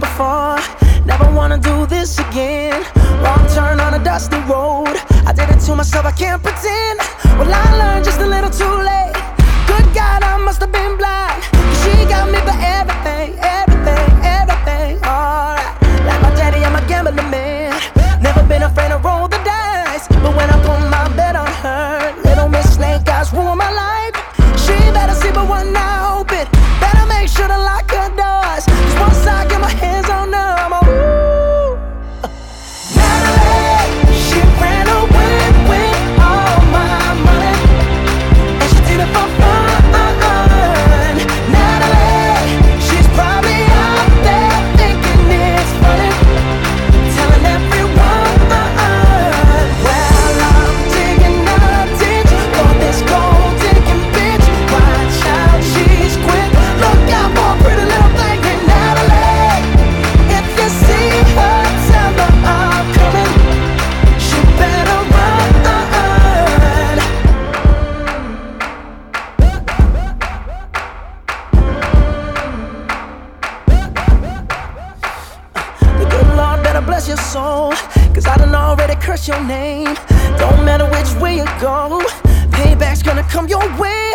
before. Never wanna do this again. Wrong turn on a dusty road. I did it to myself, I can't pretend. Well, I learned just a little too late. go. Cause I done already cursed your name. Don't matter which way you go, payback's gonna come your way.